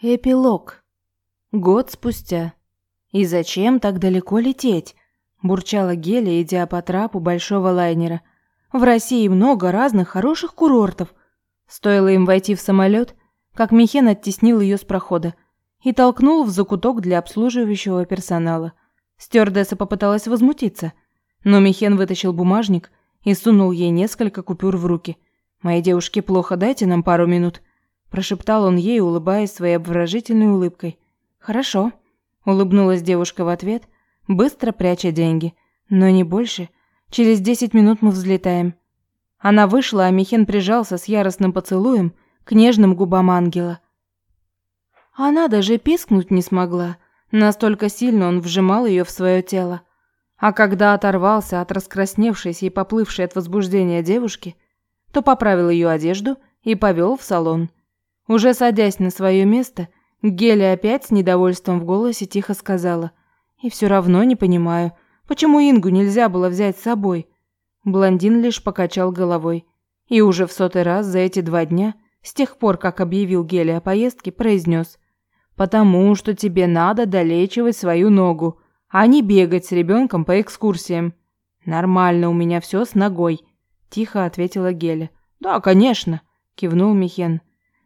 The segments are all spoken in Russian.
Эпилог. Год спустя. «И зачем так далеко лететь?» – бурчала Геля, идя по трапу большого лайнера. «В России много разных хороших курортов». Стоило им войти в самолет, как Михен оттеснил ее с прохода и толкнул в закуток для обслуживающего персонала. Стюардесса попыталась возмутиться, но Михен вытащил бумажник и сунул ей несколько купюр в руки. «Моей девушке плохо, дайте нам пару минут», прошептал он ей, улыбаясь своей обворожительной улыбкой. Хорошо, улыбнулась девушка в ответ, быстро пряча деньги. Но не больше. Через десять минут мы взлетаем. Она вышла, а Михен прижался с яростным поцелуем к нежным губам ангела. Она даже пискнуть не смогла, настолько сильно он вжимал ее в свое тело. А когда оторвался от раскрасневшейся и поплывшей от возбуждения девушки, то поправил ее одежду и повел в салон. Уже садясь на свое место, Геля опять с недовольством в голосе тихо сказала. «И все равно не понимаю, почему Ингу нельзя было взять с собой?» Блондин лишь покачал головой. И уже в сотый раз за эти два дня, с тех пор, как объявил Геля о поездке, произнес. «Потому что тебе надо долечивать свою ногу, а не бегать с ребенком по экскурсиям». «Нормально у меня все с ногой», – тихо ответила Геля. «Да, конечно», – кивнул Михен.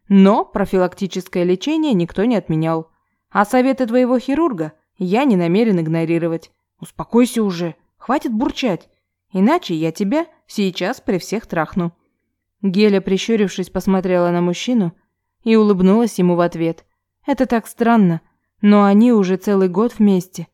Но профилактическое лечение никто не отменял. А советы твоего хирурга я не намерен игнорировать. Успокойся уже, хватит бурчать, иначе я тебя сейчас при всех трахну». Геля, прищурившись, посмотрела на мужчину и улыбнулась ему в ответ. «Это так странно, но они уже целый год вместе.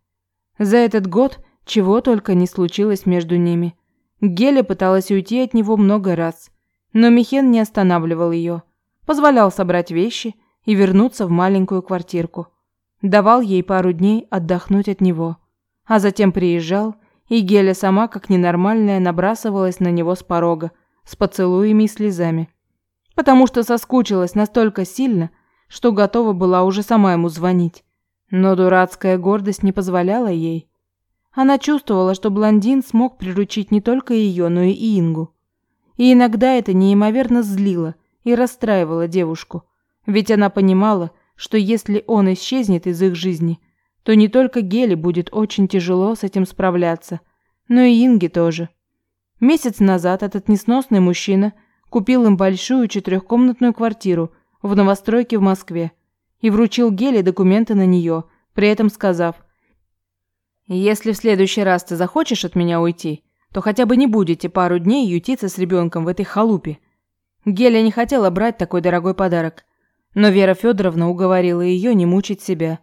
За этот год чего только не случилось между ними. Геля пыталась уйти от него много раз, но Михен не останавливал ее позволял собрать вещи и вернуться в маленькую квартирку. Давал ей пару дней отдохнуть от него. А затем приезжал, и Геля сама, как ненормальная, набрасывалась на него с порога, с поцелуями и слезами. Потому что соскучилась настолько сильно, что готова была уже сама ему звонить. Но дурацкая гордость не позволяла ей. Она чувствовала, что блондин смог приручить не только ее, но и Ингу. И иногда это неимоверно злило – и расстраивала девушку, ведь она понимала, что если он исчезнет из их жизни, то не только Геле будет очень тяжело с этим справляться, но и Инге тоже. Месяц назад этот несносный мужчина купил им большую четырехкомнатную квартиру в новостройке в Москве и вручил Геле документы на нее, при этом сказав «Если в следующий раз ты захочешь от меня уйти, то хотя бы не будете пару дней ютиться с ребенком в этой халупе, Геля не хотела брать такой дорогой подарок, но Вера Федоровна уговорила ее не мучить себя.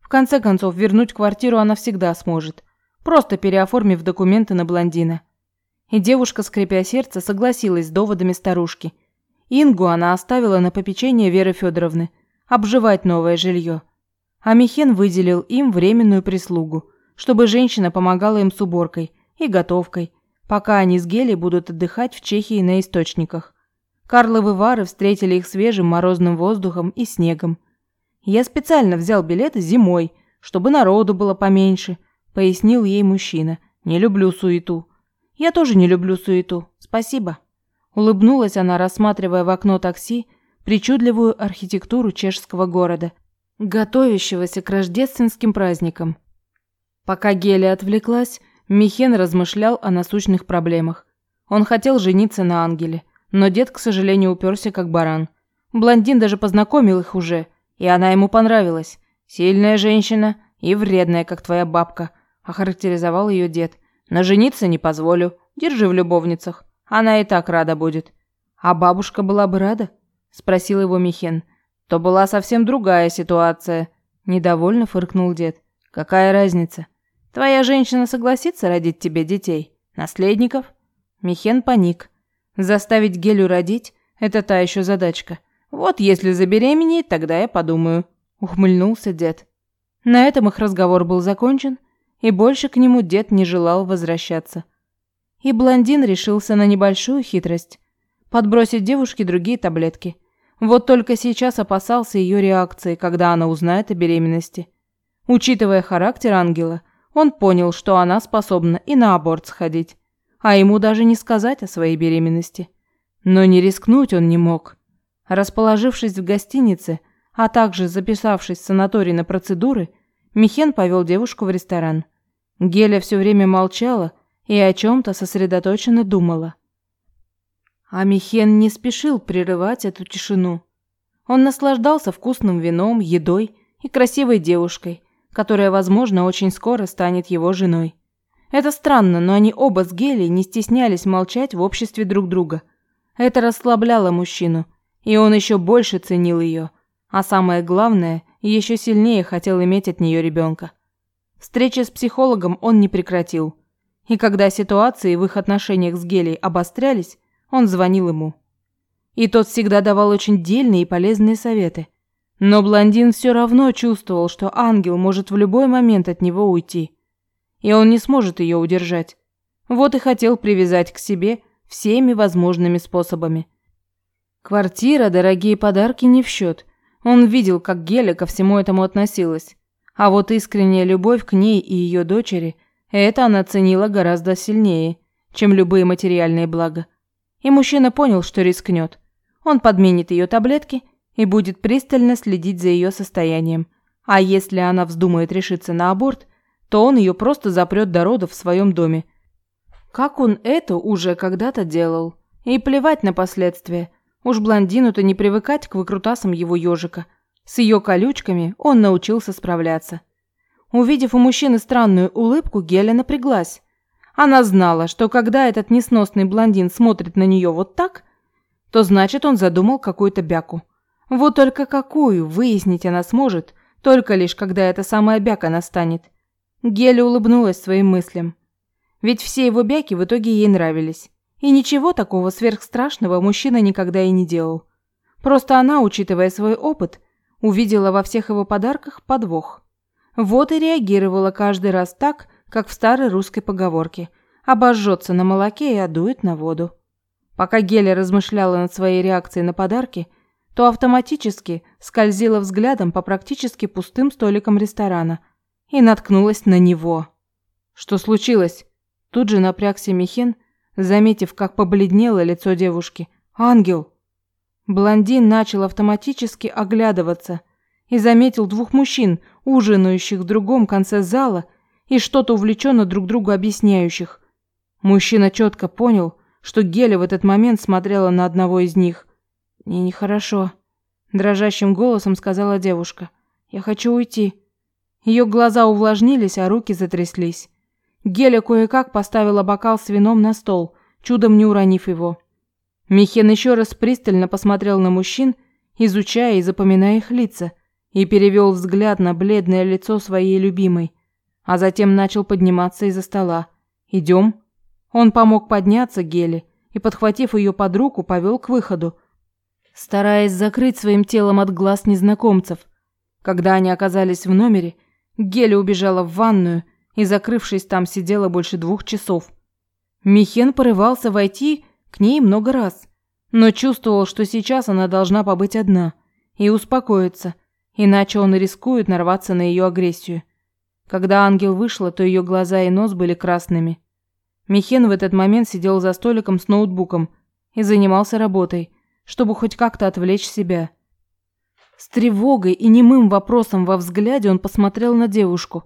В конце концов, вернуть квартиру она всегда сможет, просто переоформив документы на блондина. И девушка, скрипя сердце, согласилась с доводами старушки. Ингу она оставила на попечение Веры Федоровны, обживать новое жилье. А Михен выделил им временную прислугу, чтобы женщина помогала им с уборкой и готовкой, пока они с Гелей будут отдыхать в Чехии на источниках. Карловы Вары встретили их свежим морозным воздухом и снегом. «Я специально взял билеты зимой, чтобы народу было поменьше», – пояснил ей мужчина. «Не люблю суету». «Я тоже не люблю суету. Спасибо». Улыбнулась она, рассматривая в окно такси причудливую архитектуру чешского города, готовящегося к рождественским праздникам. Пока Геля отвлеклась, Михен размышлял о насущных проблемах. Он хотел жениться на Ангеле – но дед, к сожалению, уперся как баран. Блондин даже познакомил их уже, и она ему понравилась. Сильная женщина и вредная, как твоя бабка, охарактеризовал ее дед. Но жениться не позволю. Держи в любовницах. Она и так рада будет. А бабушка была бы рада? спросил его Михен. То была совсем другая ситуация, недовольно фыркнул дед. Какая разница? Твоя женщина согласится родить тебе детей, наследников? Михен паник. Заставить Гелю родить – это та еще задачка. Вот если забеременеет, тогда я подумаю», – ухмыльнулся дед. На этом их разговор был закончен, и больше к нему дед не желал возвращаться. И блондин решился на небольшую хитрость – подбросить девушке другие таблетки. Вот только сейчас опасался ее реакции, когда она узнает о беременности. Учитывая характер ангела, он понял, что она способна и на аборт сходить а ему даже не сказать о своей беременности. Но не рискнуть он не мог. Расположившись в гостинице, а также записавшись в санаторий на процедуры, Михен повел девушку в ресторан. Геля все время молчала и о чем-то сосредоточенно думала. А Михен не спешил прерывать эту тишину. Он наслаждался вкусным вином, едой и красивой девушкой, которая, возможно, очень скоро станет его женой. Это странно, но они оба с Гелей не стеснялись молчать в обществе друг друга. Это расслабляло мужчину, и он еще больше ценил ее, а самое главное, еще сильнее хотел иметь от нее ребенка. Встречи с психологом он не прекратил, и когда ситуации в их отношениях с Гелей обострялись, он звонил ему. И тот всегда давал очень дельные и полезные советы. Но блондин все равно чувствовал, что ангел может в любой момент от него уйти. И он не сможет ее удержать. Вот и хотел привязать к себе всеми возможными способами. Квартира, дорогие подарки не в счет. Он видел, как Геля ко всему этому относилась. А вот искренняя любовь к ней и ее дочери, это она ценила гораздо сильнее, чем любые материальные блага. И мужчина понял, что рискнет. Он подменит ее таблетки и будет пристально следить за ее состоянием. А если она вздумает решиться на аборт, то он ее просто запрет до родов в своем доме. Как он это уже когда-то делал. И плевать на последствия. Уж блондину-то не привыкать к выкрутасам его ежика. С ее колючками он научился справляться. Увидев у мужчины странную улыбку, Геля напряглась. Она знала, что когда этот несносный блондин смотрит на нее вот так, то значит он задумал какую-то бяку. Вот только какую, выяснить она сможет, только лишь когда эта самая бяка настанет. Геля улыбнулась своим мыслям. Ведь все его бяки в итоге ей нравились. И ничего такого сверхстрашного мужчина никогда и не делал. Просто она, учитывая свой опыт, увидела во всех его подарках подвох. Вот и реагировала каждый раз так, как в старой русской поговорке «обожжется на молоке и одует на воду». Пока Геля размышляла над своей реакцией на подарки, то автоматически скользила взглядом по практически пустым столикам ресторана и наткнулась на него. «Что случилось?» Тут же напрягся Михен, заметив, как побледнело лицо девушки. «Ангел!» Блондин начал автоматически оглядываться и заметил двух мужчин, ужинающих в другом конце зала и что-то увлеченно друг другу объясняющих. Мужчина четко понял, что Геля в этот момент смотрела на одного из них. «Мне нехорошо», – дрожащим голосом сказала девушка. «Я хочу уйти». Ее глаза увлажнились, а руки затряслись. Геля кое-как поставила бокал с вином на стол, чудом не уронив его. Михен еще раз пристально посмотрел на мужчин, изучая и запоминая их лица, и перевел взгляд на бледное лицо своей любимой, а затем начал подниматься из-за стола. «Идем?» Он помог подняться Геле и, подхватив ее под руку, повел к выходу, стараясь закрыть своим телом от глаз незнакомцев. Когда они оказались в номере, Геля убежала в ванную и, закрывшись там, сидела больше двух часов. Михен порывался войти к ней много раз, но чувствовал, что сейчас она должна побыть одна и успокоиться, иначе он рискует нарваться на ее агрессию. Когда ангел вышла, то ее глаза и нос были красными. Михен в этот момент сидел за столиком с ноутбуком и занимался работой, чтобы хоть как-то отвлечь себя. С тревогой и немым вопросом во взгляде он посмотрел на девушку.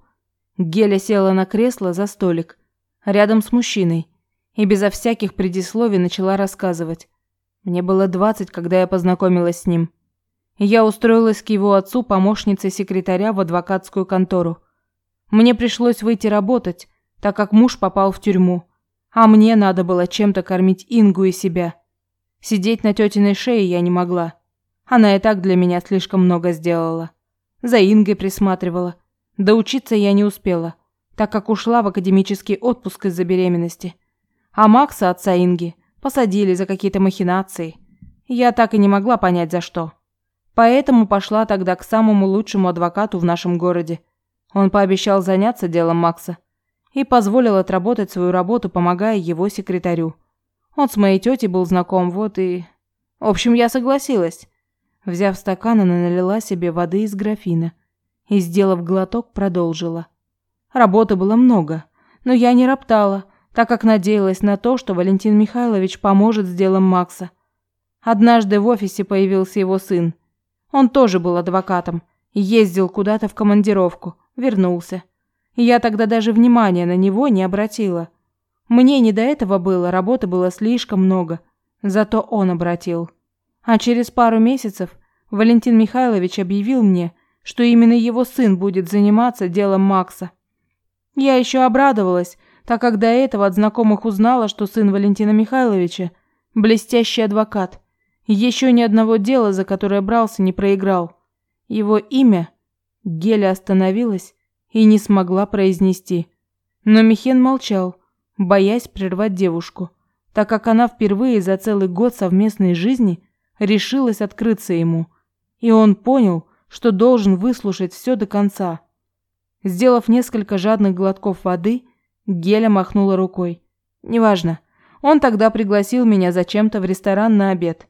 Геля села на кресло за столик, рядом с мужчиной, и безо всяких предисловий начала рассказывать. Мне было двадцать, когда я познакомилась с ним. Я устроилась к его отцу помощницей секретаря в адвокатскую контору. Мне пришлось выйти работать, так как муж попал в тюрьму. А мне надо было чем-то кормить Ингу и себя. Сидеть на тетиной шее я не могла. Она и так для меня слишком много сделала. За Ингой присматривала. Да учиться я не успела, так как ушла в академический отпуск из-за беременности. А Макса, отца Инги, посадили за какие-то махинации. Я так и не могла понять, за что. Поэтому пошла тогда к самому лучшему адвокату в нашем городе. Он пообещал заняться делом Макса – и позволил отработать свою работу, помогая его секретарю. Он с моей тетей был знаком, вот и... В общем, я согласилась. Взяв стакан, она налила себе воды из графина и, сделав глоток, продолжила. Работы было много, но я не роптала, так как надеялась на то, что Валентин Михайлович поможет с делом Макса. Однажды в офисе появился его сын. Он тоже был адвокатом. Ездил куда-то в командировку. Вернулся. Я тогда даже внимания на него не обратила. Мне не до этого было, работы было слишком много. Зато он обратил. А через пару месяцев Валентин Михайлович объявил мне, что именно его сын будет заниматься делом Макса. Я еще обрадовалась, так как до этого от знакомых узнала, что сын Валентина Михайловича – блестящий адвокат. Еще ни одного дела, за которое брался, не проиграл. Его имя Геля остановилась и не смогла произнести. Но Михен молчал, боясь прервать девушку, так как она впервые за целый год совместной жизни решилась открыться ему. И он понял, что должен выслушать все до конца. Сделав несколько жадных глотков воды, Геля махнула рукой. «Неважно. Он тогда пригласил меня зачем-то в ресторан на обед.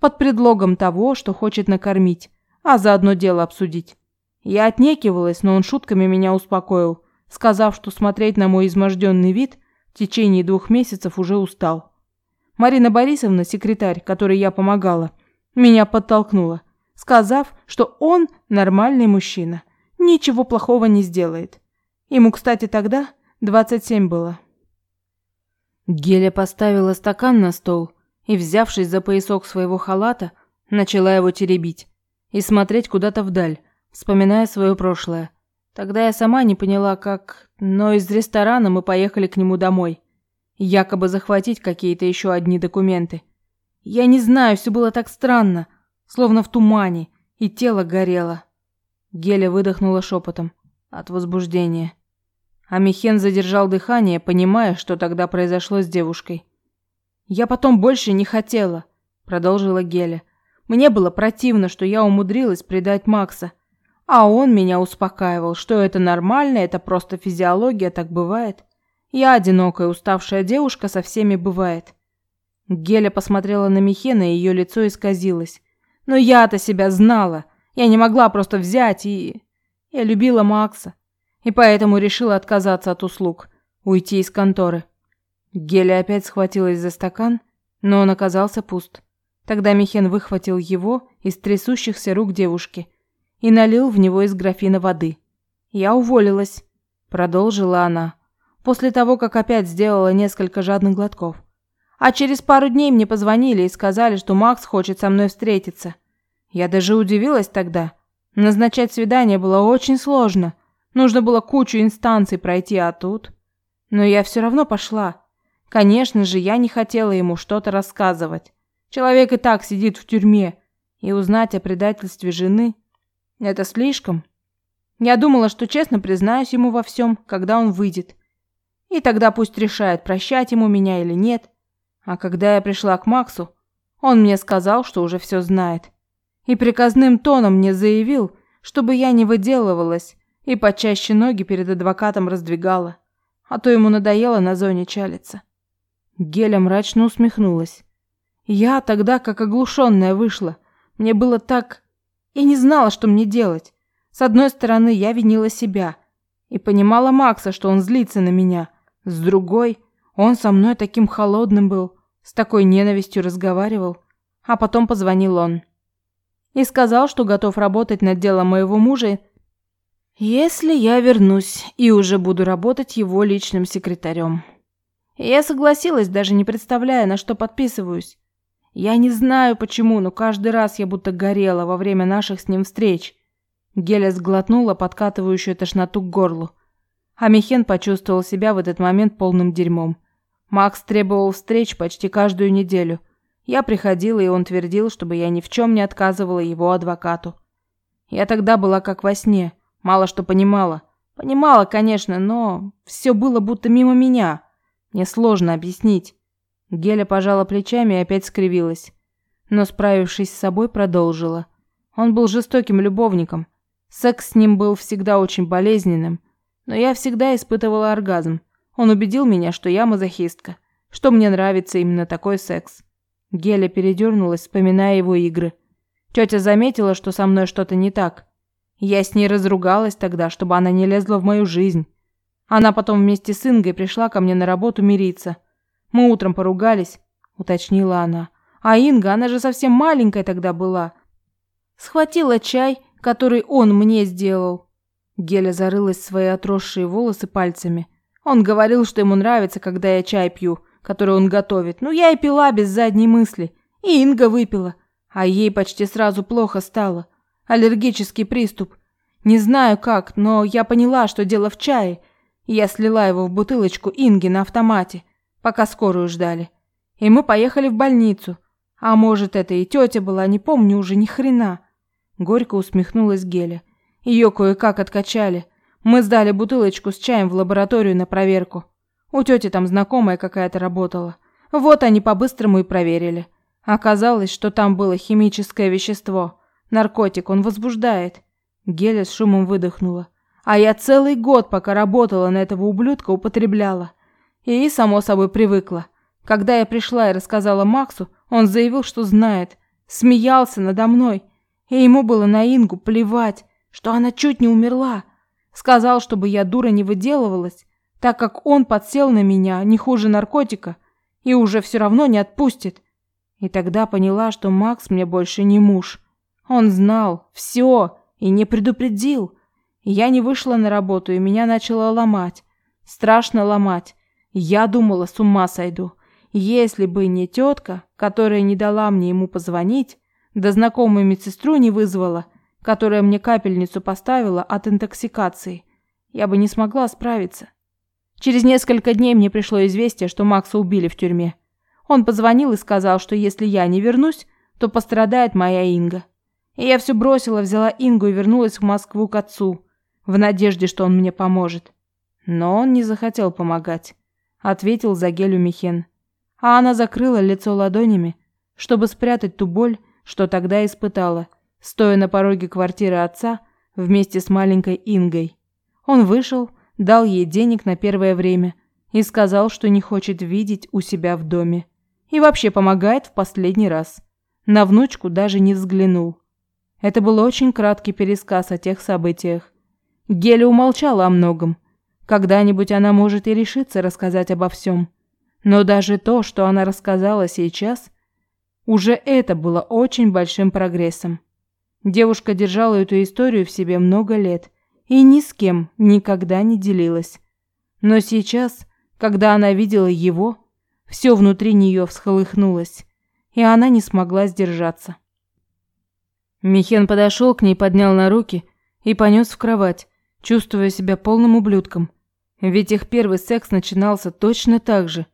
Под предлогом того, что хочет накормить, а заодно дело обсудить. Я отнекивалась, но он шутками меня успокоил, сказав, что смотреть на мой изможденный вид в течение двух месяцев уже устал. Марина Борисовна, секретарь, которой я помогала, меня подтолкнула, сказав, что он нормальный мужчина ничего плохого не сделает. Ему, кстати, тогда 27 было. Геля поставила стакан на стол и, взявшись за поясок своего халата, начала его теребить и смотреть куда-то вдаль, вспоминая свое прошлое. Тогда я сама не поняла, как, но из ресторана мы поехали к нему домой, якобы захватить какие-то еще одни документы. Я не знаю, все было так странно, словно в тумане, и тело горело. Геля выдохнула шепотом от возбуждения. А Михен задержал дыхание, понимая, что тогда произошло с девушкой. «Я потом больше не хотела», – продолжила Геля. «Мне было противно, что я умудрилась предать Макса. А он меня успокаивал, что это нормально, это просто физиология, так бывает. Я одинокая, уставшая девушка, со всеми бывает». Геля посмотрела на Михена, и ее лицо исказилось. «Но я-то себя знала. Я не могла просто взять и... Я любила Макса. И поэтому решила отказаться от услуг, уйти из конторы. Геля опять схватилась за стакан, но он оказался пуст. Тогда Михен выхватил его из трясущихся рук девушки и налил в него из графина воды. «Я уволилась», – продолжила она, после того, как опять сделала несколько жадных глотков. «А через пару дней мне позвонили и сказали, что Макс хочет со мной встретиться». Я даже удивилась тогда. Назначать свидание было очень сложно. Нужно было кучу инстанций пройти, а тут... Но я все равно пошла. Конечно же, я не хотела ему что-то рассказывать. Человек и так сидит в тюрьме. И узнать о предательстве жены – это слишком. Я думала, что честно признаюсь ему во всем, когда он выйдет. И тогда пусть решает, прощать ему меня или нет. А когда я пришла к Максу, он мне сказал, что уже все знает и приказным тоном мне заявил, чтобы я не выделывалась и почаще ноги перед адвокатом раздвигала, а то ему надоело на зоне чалиться. Геля мрачно усмехнулась. Я тогда как оглушенная вышла. Мне было так... Я не знала, что мне делать. С одной стороны, я винила себя и понимала Макса, что он злится на меня. С другой, он со мной таким холодным был, с такой ненавистью разговаривал. А потом позвонил он и сказал, что готов работать над делом моего мужа, если я вернусь и уже буду работать его личным секретарем. Я согласилась, даже не представляя, на что подписываюсь. Я не знаю почему, но каждый раз я будто горела во время наших с ним встреч. Геля сглотнула подкатывающую тошноту к горлу. А почувствовал себя в этот момент полным дерьмом. Макс требовал встреч почти каждую неделю – я приходила, и он твердил, чтобы я ни в чем не отказывала его адвокату. Я тогда была как во сне, мало что понимала. Понимала, конечно, но все было будто мимо меня. Мне сложно объяснить. Геля пожала плечами и опять скривилась. Но, справившись с собой, продолжила. Он был жестоким любовником. Секс с ним был всегда очень болезненным. Но я всегда испытывала оргазм. Он убедил меня, что я мазохистка, что мне нравится именно такой секс. Геля передернулась, вспоминая его игры. Тетя заметила, что со мной что-то не так. Я с ней разругалась тогда, чтобы она не лезла в мою жизнь. Она потом вместе с Ингой пришла ко мне на работу мириться. Мы утром поругались, уточнила она. А Инга, она же совсем маленькая тогда была. Схватила чай, который он мне сделал. Геля зарылась в свои отросшие волосы пальцами. Он говорил, что ему нравится, когда я чай пью, который он готовит. Ну, я и пила без задней мысли. И Инга выпила. А ей почти сразу плохо стало. Аллергический приступ. Не знаю как, но я поняла, что дело в чае. Я слила его в бутылочку Инги на автомате, пока скорую ждали. И мы поехали в больницу. А может, это и тетя была, не помню уже ни хрена. Горько усмехнулась Геля. Ее кое-как откачали. Мы сдали бутылочку с чаем в лабораторию на проверку. У тети там знакомая какая-то работала. Вот они по-быстрому и проверили. Оказалось, что там было химическое вещество. Наркотик, он возбуждает. Геля с шумом выдохнула. А я целый год, пока работала на этого ублюдка, употребляла. И, само собой, привыкла. Когда я пришла и рассказала Максу, он заявил, что знает. Смеялся надо мной. И ему было на Ингу плевать, что она чуть не умерла. Сказал, чтобы я дура не выделывалась, так как он подсел на меня не хуже наркотика и уже все равно не отпустит. И тогда поняла, что Макс мне больше не муж. Он знал все и не предупредил. Я не вышла на работу, и меня начало ломать. Страшно ломать. Я думала, с ума сойду. Если бы не тетка, которая не дала мне ему позвонить, да знакомую медсестру не вызвала, которая мне капельницу поставила от интоксикации, я бы не смогла справиться. Через несколько дней мне пришло известие, что Макса убили в тюрьме. Он позвонил и сказал, что если я не вернусь, то пострадает моя Инга. И я все бросила, взяла Ингу и вернулась в Москву к отцу, в надежде, что он мне поможет. Но он не захотел помогать, ответил за Гелю Михен. А она закрыла лицо ладонями, чтобы спрятать ту боль, что тогда испытала, стоя на пороге квартиры отца вместе с маленькой Ингой. Он вышел, дал ей денег на первое время и сказал, что не хочет видеть у себя в доме. И вообще помогает в последний раз. На внучку даже не взглянул. Это был очень краткий пересказ о тех событиях. Геля умолчала о многом. Когда-нибудь она может и решиться рассказать обо всем. Но даже то, что она рассказала сейчас, уже это было очень большим прогрессом. Девушка держала эту историю в себе много лет и ни с кем никогда не делилась. Но сейчас, когда она видела его, все внутри нее всколыхнулось, и она не смогла сдержаться. Михен подошел к ней, поднял на руки и понес в кровать, чувствуя себя полным ублюдком. Ведь их первый секс начинался точно так же.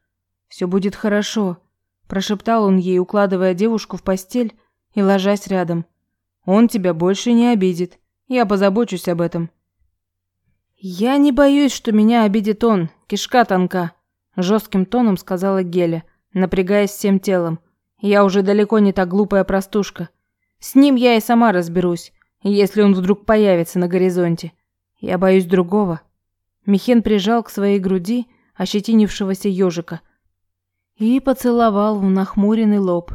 «Все будет хорошо», – прошептал он ей, укладывая девушку в постель и ложась рядом. «Он тебя больше не обидит. Я позабочусь об этом». «Я не боюсь, что меня обидит он. Кишка тонка», – жестким тоном сказала Геля, напрягаясь всем телом. «Я уже далеко не та глупая простушка. С ним я и сама разберусь, если он вдруг появится на горизонте. Я боюсь другого. Михен прижал к своей груди ощетинившегося ежика и поцеловал в нахмуренный лоб.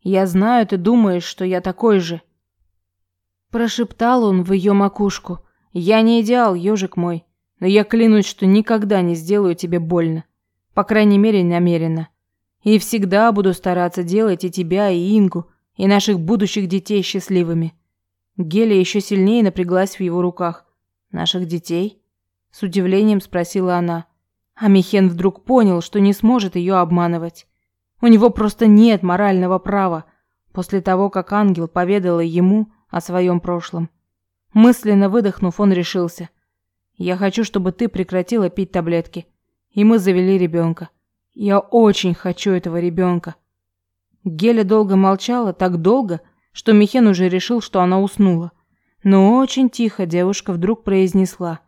«Я знаю, ты думаешь, что я такой же». Прошептал он в ее макушку. «Я не идеал, ежик мой, но я клянусь, что никогда не сделаю тебе больно. По крайней мере, намеренно. И всегда буду стараться делать и тебя, и Ингу, и наших будущих детей счастливыми. Геля еще сильнее напряглась в его руках. Наших детей? С удивлением спросила она. А Михен вдруг понял, что не сможет ее обманывать. У него просто нет морального права после того, как ангел поведала ему о своем прошлом. Мысленно выдохнув, он решился. «Я хочу, чтобы ты прекратила пить таблетки, и мы завели ребенка. Я очень хочу этого ребенка». Геля долго молчала, так долго, что Михен уже решил, что она уснула. Но очень тихо девушка вдруг произнесла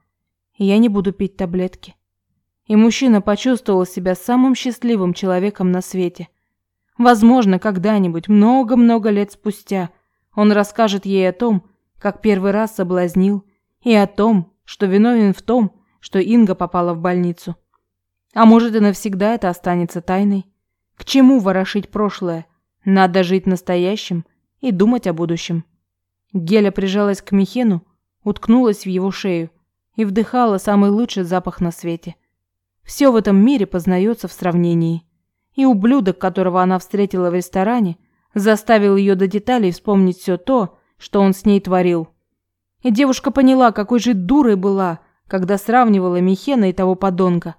«Я не буду пить таблетки». И мужчина почувствовал себя самым счастливым человеком на свете. Возможно, когда-нибудь, много-много лет спустя, он расскажет ей о том, как первый раз соблазнил, и о том, что виновен в том, что Инга попала в больницу. А может и навсегда это останется тайной. К чему ворошить прошлое? Надо жить настоящим и думать о будущем. Геля прижалась к Михену, уткнулась в его шею и вдыхала самый лучший запах на свете. Все в этом мире познается в сравнении. И ублюдок, которого она встретила в ресторане, заставил ее до деталей вспомнить все то, что он с ней творил. И девушка поняла, какой же дурой была, когда сравнивала Михена и того подонка.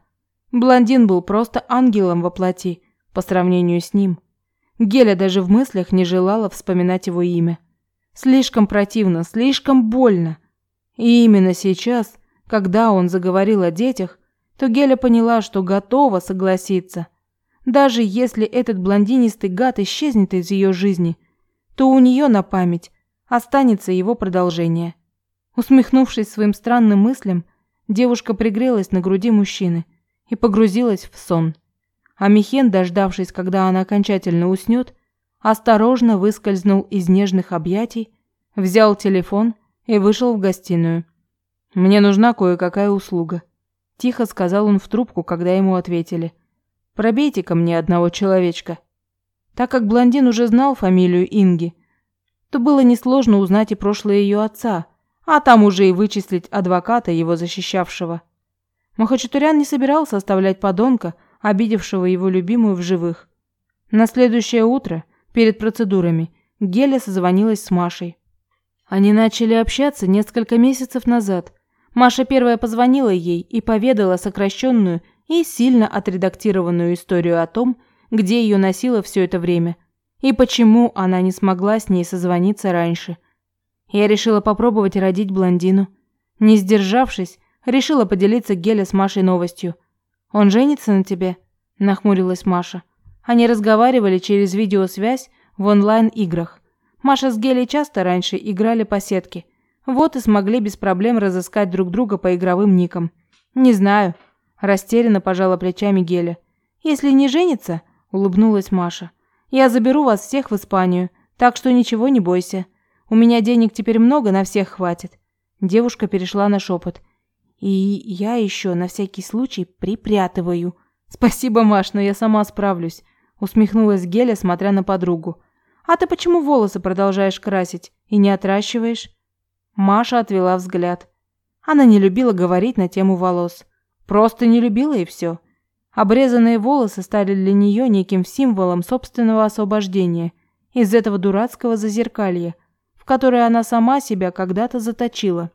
Блондин был просто ангелом во плоти по сравнению с ним. Геля даже в мыслях не желала вспоминать его имя. Слишком противно, слишком больно. И именно сейчас, когда он заговорил о детях, то Геля поняла, что готова согласиться. Даже если этот блондинистый гад исчезнет из ее жизни, то у нее на память останется его продолжение. Усмехнувшись своим странным мыслям, девушка пригрелась на груди мужчины и погрузилась в сон. А Михен, дождавшись, когда она окончательно уснет, осторожно выскользнул из нежных объятий, взял телефон и вышел в гостиную. «Мне нужна кое-какая услуга», – тихо сказал он в трубку, когда ему ответили. «Пробейте ко мне одного человечка». Так как блондин уже знал фамилию Инги, то было несложно узнать и прошлое ее отца, а там уже и вычислить адвоката, его защищавшего. Махачатурян не собирался оставлять подонка, обидевшего его любимую в живых. На следующее утро, перед процедурами, Геля созвонилась с Машей. Они начали общаться несколько месяцев назад. Маша первая позвонила ей и поведала сокращенную и сильно отредактированную историю о том, где ее носило все это время, и почему она не смогла с ней созвониться раньше. Я решила попробовать родить блондину. Не сдержавшись, Решила поделиться Геля с Машей новостью. «Он женится на тебе?» – нахмурилась Маша. Они разговаривали через видеосвязь в онлайн-играх. Маша с Гелей часто раньше играли по сетке. Вот и смогли без проблем разыскать друг друга по игровым никам. «Не знаю», – растерянно пожала плечами Геля. «Если не женится», – улыбнулась Маша, – «я заберу вас всех в Испанию, так что ничего не бойся. У меня денег теперь много, на всех хватит». Девушка перешла на шепот. И я еще на всякий случай припрятываю. Спасибо, Маш, но я сама справлюсь, усмехнулась Геля, смотря на подругу. А ты почему волосы продолжаешь красить и не отращиваешь? Маша отвела взгляд. Она не любила говорить на тему волос. Просто не любила и все. Обрезанные волосы стали для нее неким символом собственного освобождения из этого дурацкого зазеркалья, в которое она сама себя когда-то заточила.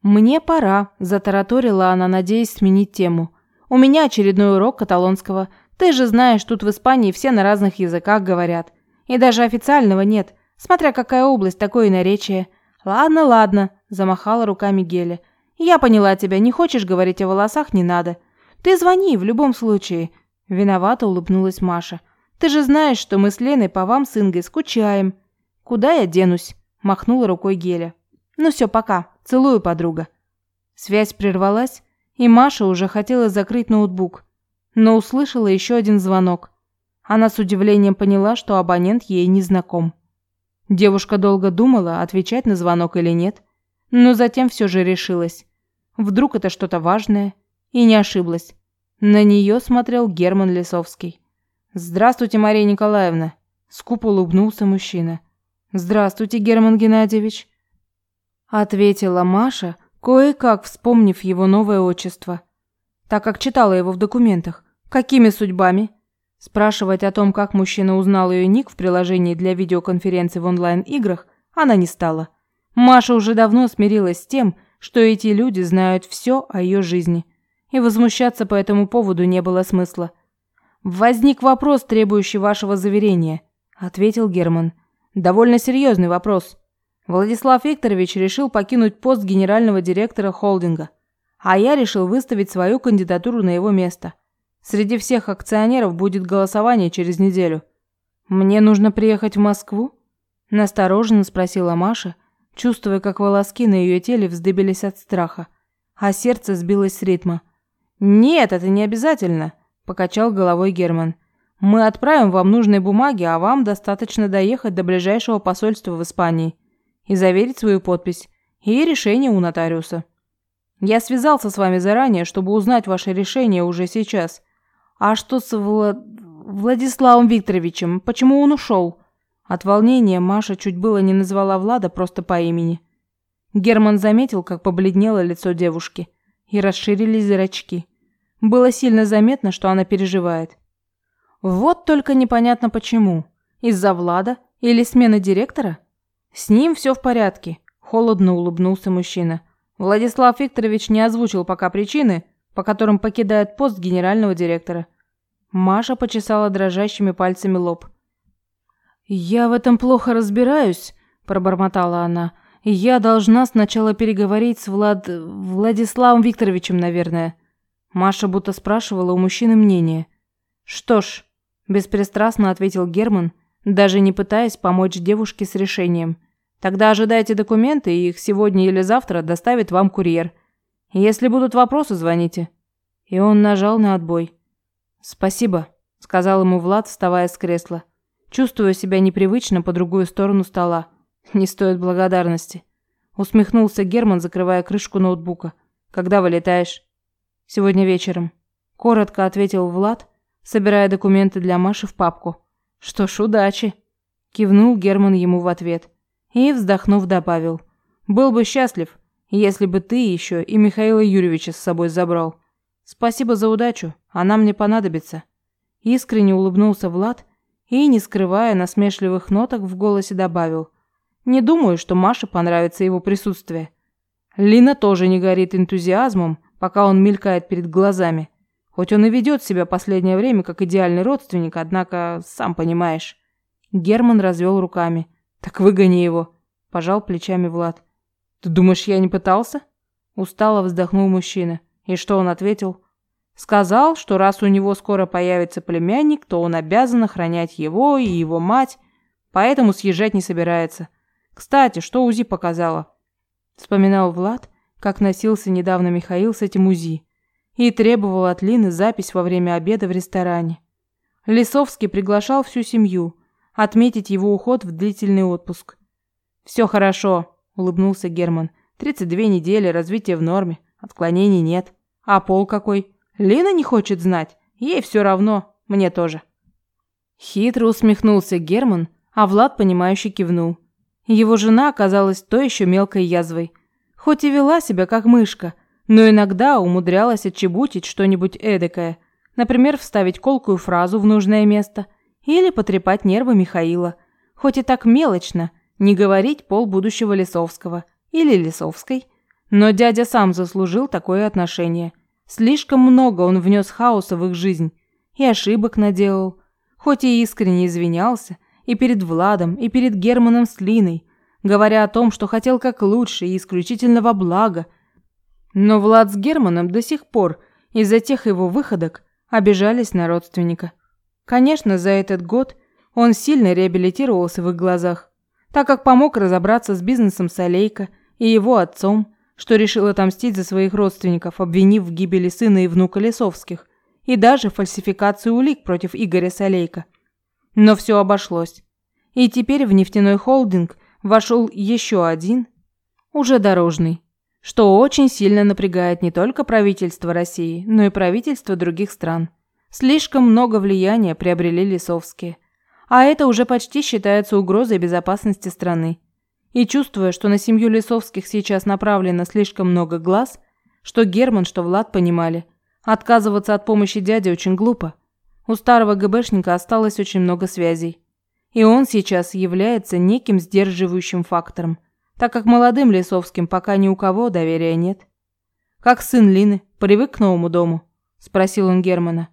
«Мне пора», – затараторила она, надеясь сменить тему. «У меня очередной урок каталонского. Ты же знаешь, тут в Испании все на разных языках говорят. И даже официального нет. Смотря какая область, такое и наречие». «Ладно, ладно», – замахала руками Геля. «Я поняла тебя. Не хочешь говорить о волосах – не надо. Ты звони, в любом случае». Виновато улыбнулась Маша. «Ты же знаешь, что мы с Леной по вам с Ингой скучаем». «Куда я денусь?» – махнула рукой Геля. «Ну все, пока». Целую, подруга». Связь прервалась, и Маша уже хотела закрыть ноутбук, но услышала еще один звонок. Она с удивлением поняла, что абонент ей не знаком. Девушка долго думала, отвечать на звонок или нет, но затем все же решилась. Вдруг это что-то важное, и не ошиблась. На нее смотрел Герман Лисовский. «Здравствуйте, Мария Николаевна!» Скупо улыбнулся мужчина. «Здравствуйте, Герман Геннадьевич!» ответила Маша, кое-как вспомнив его новое отчество, так как читала его в документах. Какими судьбами? Спрашивать о том, как мужчина узнал ее ник в приложении для видеоконференций в онлайн-играх, она не стала. Маша уже давно смирилась с тем, что эти люди знают все о ее жизни, и возмущаться по этому поводу не было смысла. «Возник вопрос, требующий вашего заверения», – ответил Герман. «Довольно серьезный вопрос. Владислав Викторович решил покинуть пост генерального директора холдинга, а я решил выставить свою кандидатуру на его место. Среди всех акционеров будет голосование через неделю. Мне нужно приехать в Москву? настороженно спросила Маша, чувствуя, как волоски на ее теле вздыбились от страха, а сердце сбилось с ритма. Нет, это не обязательно, покачал головой Герман. Мы отправим вам нужные бумаги, а вам достаточно доехать до ближайшего посольства в Испании и заверить свою подпись и решение у нотариуса. Я связался с вами заранее, чтобы узнать ваше решение уже сейчас. А что с Влад... Владиславом Викторовичем? Почему он ушел? От волнения Маша чуть было не назвала Влада просто по имени. Герман заметил, как побледнело лицо девушки, и расширились зрачки. Было сильно заметно, что она переживает. Вот только непонятно почему. Из-за Влада или смены директора? С ним все в порядке, холодно улыбнулся мужчина. Владислав Викторович не озвучил пока причины, по которым покидает пост генерального директора. Маша почесала дрожащими пальцами лоб. «Я в этом плохо разбираюсь», – пробормотала она. «Я должна сначала переговорить с Влад... Владиславом Викторовичем, наверное». Маша будто спрашивала у мужчины мнение. «Что ж», – беспристрастно ответил Герман, даже не пытаясь помочь девушке с решением. «Тогда ожидайте документы, и их сегодня или завтра доставит вам курьер. Если будут вопросы, звоните». И он нажал на отбой. «Спасибо», – сказал ему Влад, вставая с кресла. Чувствуя себя непривычно по другую сторону стола. Не стоит благодарности. Усмехнулся Герман, закрывая крышку ноутбука. Когда вылетаешь? Сегодня вечером. Коротко ответил Влад, собирая документы для Маши в папку. Что ж, удачи. Кивнул Герман ему в ответ. И, вздохнув, добавил. Был бы счастлив, если бы ты еще и Михаила Юрьевича с собой забрал. Спасибо за удачу, она мне понадобится. Искренне улыбнулся Влад и, не скрывая насмешливых ноток, в голосе добавил. «Не думаю, что Маше понравится его присутствие». Лина тоже не горит энтузиазмом, пока он мелькает перед глазами. Хоть он и ведет себя последнее время как идеальный родственник, однако, сам понимаешь. Герман развел руками. «Так выгони его», – пожал плечами Влад. «Ты думаешь, я не пытался?» Устало вздохнул мужчина. И что он ответил? Сказал, что раз у него скоро появится племянник, то он обязан охранять его и его мать, поэтому съезжать не собирается. Кстати, что УЗИ показало? Вспоминал Влад, как носился недавно Михаил с этим УЗИ и требовал от Лины запись во время обеда в ресторане. Лисовский приглашал всю семью отметить его уход в длительный отпуск. «Все хорошо», – улыбнулся Герман. «32 недели, развитие в норме, отклонений нет. А пол какой?» Лина не хочет знать. Ей все равно. Мне тоже. Хитро усмехнулся Герман, а Влад, понимающе кивнул. Его жена оказалась то еще мелкой язвой. Хоть и вела себя как мышка, но иногда умудрялась отчебутить что-нибудь эдакое. Например, вставить колкую фразу в нужное место или потрепать нервы Михаила. Хоть и так мелочно, не говорить пол будущего Лисовского или Лисовской. Но дядя сам заслужил такое отношение – Слишком много он внес хаоса в их жизнь и ошибок наделал. Хоть и искренне извинялся и перед Владом, и перед Германом с Линой, говоря о том, что хотел как лучше и исключительно во благо. Но Влад с Германом до сих пор из-за тех его выходок обижались на родственника. Конечно, за этот год он сильно реабилитировался в их глазах, так как помог разобраться с бизнесом Солейка и его отцом, что решил отомстить за своих родственников, обвинив в гибели сына и внука Лисовских, и даже фальсификацию улик против Игоря Солейка. Но все обошлось. И теперь в нефтяной холдинг вошел еще один, уже дорожный, что очень сильно напрягает не только правительство России, но и правительство других стран. Слишком много влияния приобрели Лисовские. А это уже почти считается угрозой безопасности страны. И чувствуя, что на семью Лисовских сейчас направлено слишком много глаз, что Герман, что Влад понимали, отказываться от помощи дяди очень глупо. У старого ГБшника осталось очень много связей. И он сейчас является неким сдерживающим фактором, так как молодым Лисовским пока ни у кого доверия нет. «Как сын Лины? Привык к новому дому?» – спросил он Германа.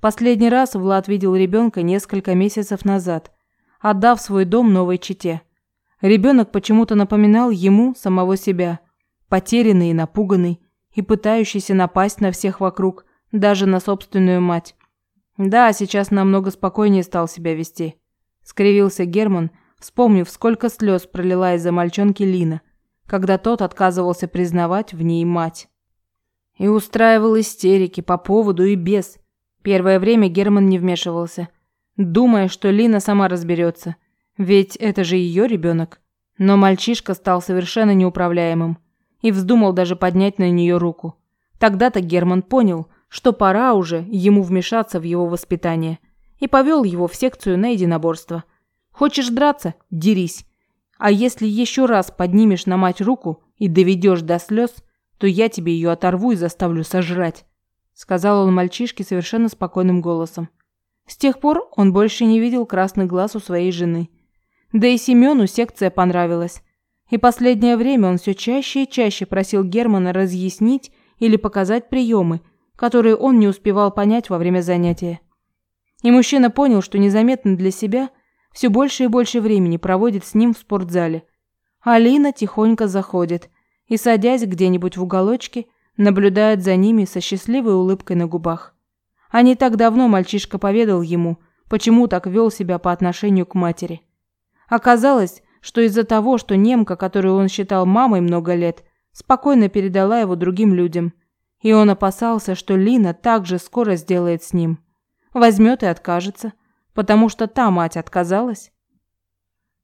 Последний раз Влад видел ребенка несколько месяцев назад, отдав свой дом новой чете – Ребенок почему-то напоминал ему самого себя, потерянный и напуганный, и пытающийся напасть на всех вокруг, даже на собственную мать. Да, сейчас намного спокойнее стал себя вести. Скривился Герман, вспомнив, сколько слез пролила из-за мальчонки Лина, когда тот отказывался признавать в ней мать. И устраивал истерики по поводу и без. Первое время Герман не вмешивался, думая, что Лина сама разберется – ведь это же ее ребенок. Но мальчишка стал совершенно неуправляемым и вздумал даже поднять на нее руку. Тогда-то Герман понял, что пора уже ему вмешаться в его воспитание и повел его в секцию на единоборство. Хочешь драться? Дерись. А если еще раз поднимешь на мать руку и доведешь до слез, то я тебе ее оторву и заставлю сожрать», — сказал он мальчишке совершенно спокойным голосом. С тех пор он больше не видел красных глаз у своей жены. Да и Семену секция понравилась. И последнее время он все чаще и чаще просил Германа разъяснить или показать приемы, которые он не успевал понять во время занятия. И мужчина понял, что незаметно для себя все больше и больше времени проводит с ним в спортзале. Алина тихонько заходит и, садясь где-нибудь в уголочке, наблюдает за ними со счастливой улыбкой на губах. А не так давно мальчишка поведал ему, почему так вел себя по отношению к матери. Оказалось, что из-за того, что немка, которую он считал мамой много лет, спокойно передала его другим людям, и он опасался, что Лина также скоро сделает с ним. Возьмет и откажется, потому что та мать отказалась.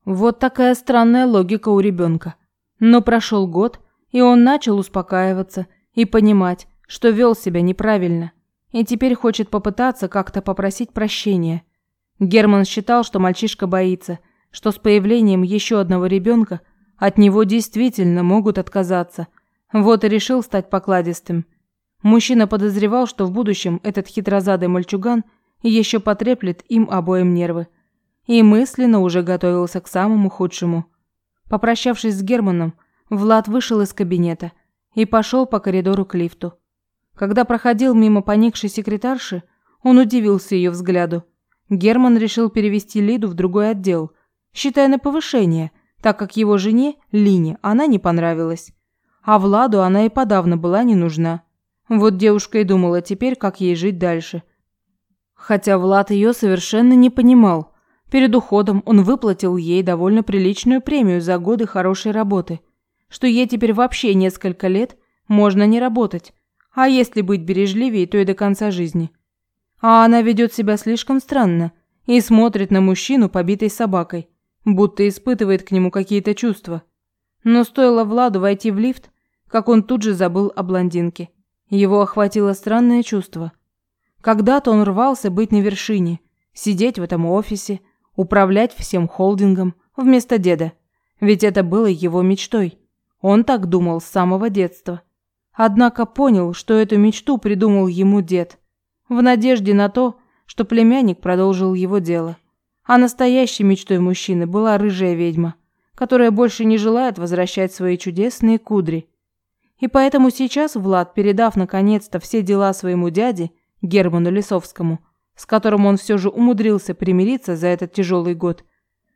Вот такая странная логика у ребенка. Но прошел год, и он начал успокаиваться и понимать, что вел себя неправильно, и теперь хочет попытаться как-то попросить прощения. Герман считал, что мальчишка боится, что с появлением еще одного ребенка от него действительно могут отказаться. Вот и решил стать покладистым. Мужчина подозревал, что в будущем этот хитрозадый мальчуган еще потреплет им обоим нервы. И мысленно уже готовился к самому худшему. Попрощавшись с Германом, Влад вышел из кабинета и пошел по коридору к лифту. Когда проходил мимо поникшей секретарши, он удивился ее взгляду. Герман решил перевести Лиду в другой отдел, считая на повышение, так как его жене, Лине, она не понравилась. А Владу она и подавно была не нужна. Вот девушка и думала теперь, как ей жить дальше. Хотя Влад ее совершенно не понимал. Перед уходом он выплатил ей довольно приличную премию за годы хорошей работы – что ей теперь вообще несколько лет можно не работать, а если быть бережливее, то и до конца жизни. А она ведет себя слишком странно и смотрит на мужчину побитой собакой, будто испытывает к нему какие-то чувства. Но стоило Владу войти в лифт, как он тут же забыл о блондинке. Его охватило странное чувство. Когда-то он рвался быть на вершине, сидеть в этом офисе, управлять всем холдингом вместо деда. Ведь это было его мечтой. Он так думал с самого детства. Однако понял, что эту мечту придумал ему дед, в надежде на то, что племянник продолжил его дело. А настоящей мечтой мужчины была рыжая ведьма, которая больше не желает возвращать свои чудесные кудри. И поэтому сейчас Влад, передав наконец-то все дела своему дяде, Герману Лисовскому, с которым он все же умудрился примириться за этот тяжелый год,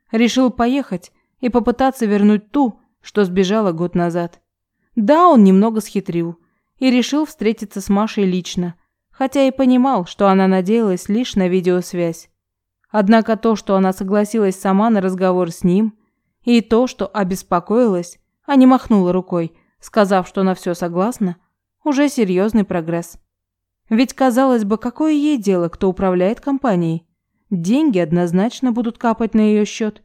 решил поехать и попытаться вернуть ту, что сбежала год назад. Да, он немного схитрил и решил встретиться с Машей лично, хотя и понимал, что она надеялась лишь на видеосвязь. Однако то, что она согласилась сама на разговор с ним, и то, что обеспокоилась, а не махнула рукой, сказав, что на все согласна, уже серьезный прогресс. Ведь, казалось бы, какое ей дело, кто управляет компанией? Деньги однозначно будут капать на ее счет.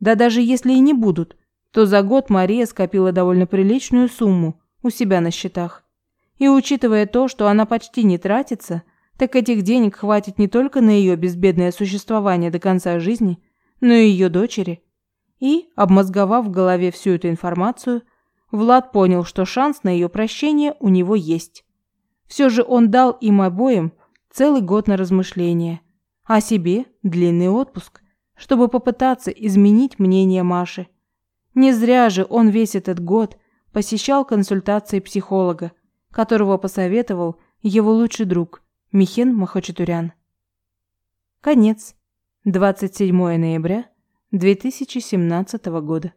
Да даже если и не будут, то за год Мария скопила довольно приличную сумму у себя на счетах. И учитывая то, что она почти не тратится, так этих денег хватит не только на ее безбедное существование до конца жизни, но и ее дочери. И, обмозговав в голове всю эту информацию, Влад понял, что шанс на ее прощение у него есть. Все же он дал им обоим целый год на размышление, а себе длинный отпуск, чтобы попытаться изменить мнение Маши – не зря же он весь этот год посещал консультации психолога, которого посоветовал его лучший друг Михен Махачатурян. Конец. 27 ноября 2017 года.